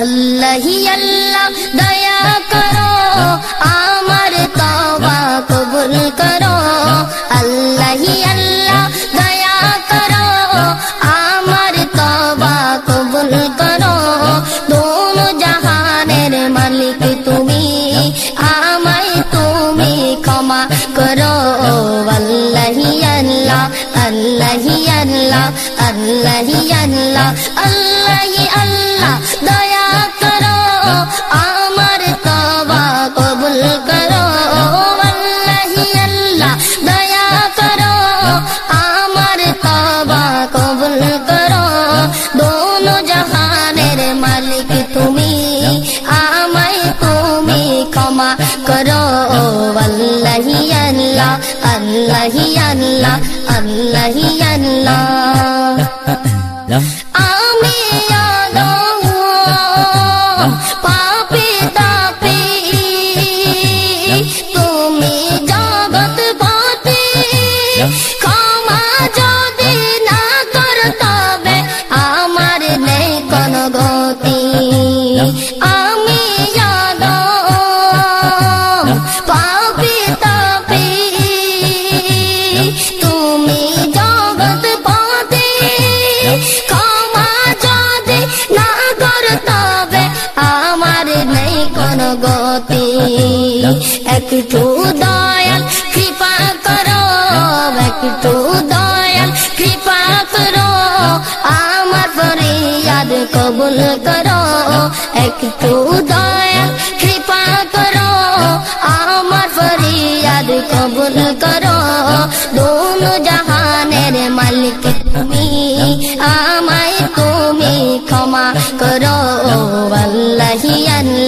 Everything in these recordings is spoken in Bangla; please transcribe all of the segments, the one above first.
اللہ ہی اللہ، دیا کرو، آمر توبہ قبول کرو۔ اللہ ہی اللہ، دیا کرو، آمر توبہ قبول کرو۔ دونوں جہانر ملک تمہیں، آمر تمہیں کھما کرو ah একটু দয়াল, কৃপা করো, একটু দয়াল, কৃপা করো, আমার ফরিয়াদ কবুল করো, একটু দয়াল, কৃপা করো, আমার ফরিয়াদ কবুল করো, দোনো জাহানের মালিক তুমি, আমায় তুমি ক্ষমা করো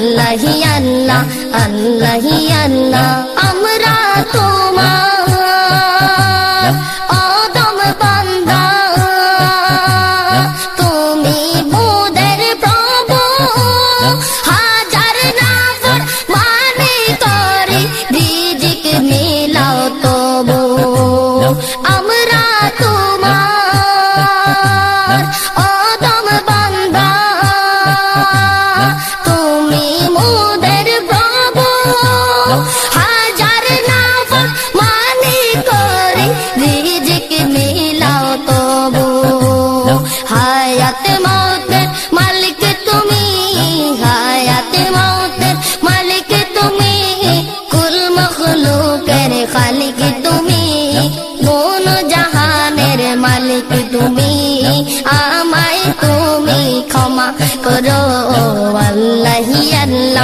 اللہ ہی اللہ اللہ ہی اللہ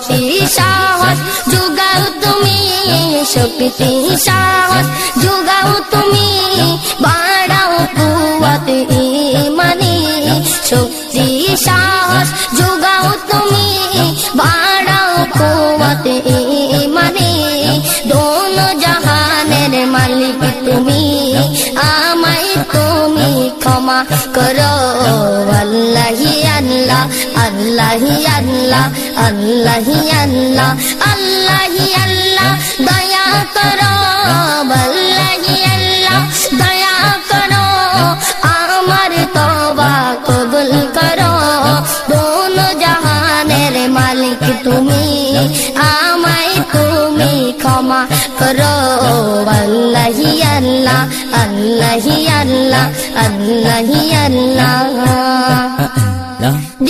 শক্তি সাহস, যুগাও তুমি শক্তি সাহস, যুগাও তুমি, বাড়াও কুয়াত ইমানি। শক্তি সাহস, যুগাও তুমি, বাড়াও কুয়াত ইমানি। দোন জাহানের মালিক তুমি, আমায় তুমি ক্ষমা করো, আল্লাহ اللہ اللہ اللہ اللہ اللہ اللہ دیا کرو اللہ اللہ دیا کرو آمر توبہ قبول کرو دونوں جہاں مالک تمہیں آمائی تمہیں کھما کرو اللہ اللہ اللہ اللہ اللہ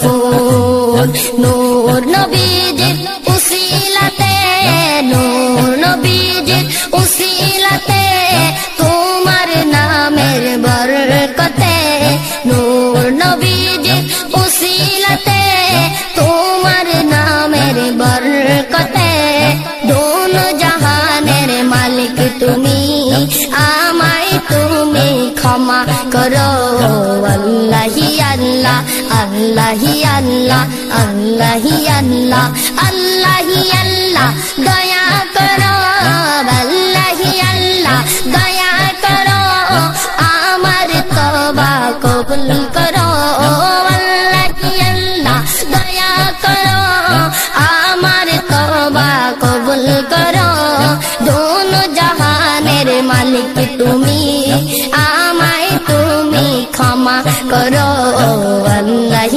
গফুর নূর নবীজির উসিলাতে আল্লাহি আল্লাহ আল্লাহি আল্লাহ আল্লাহি আল্লাহ, দয়া করো, আল্লাহি আল্লাহ, দয়া করো, আমার তবা কবুল করো, আল্লাহি আল্লাহ, দয়া করো, আমার তবা কবুল করো, দোনো জাহানের মালিক তুমি, আমায় তুমি ক্ষমা করো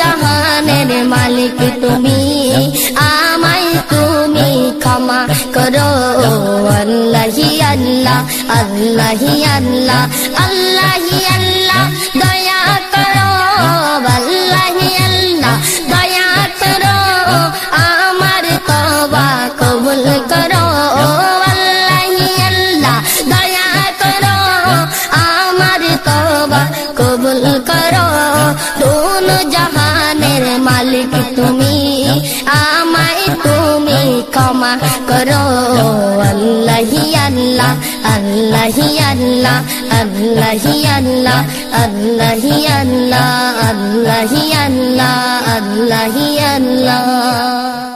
জাহানের মালিক তুমি আমায় তুমি ক্ষমা করো। আল্লাহ আল্লাহি আল্লাহ আল্লাহি আল্লাহ کرو۔ اللہ ہی اللہ اللہ ہی اللہ اللہ ہی اللہ اللہ ہی اللہ اللہ ہی اللہ اللہ ہی اللہ۔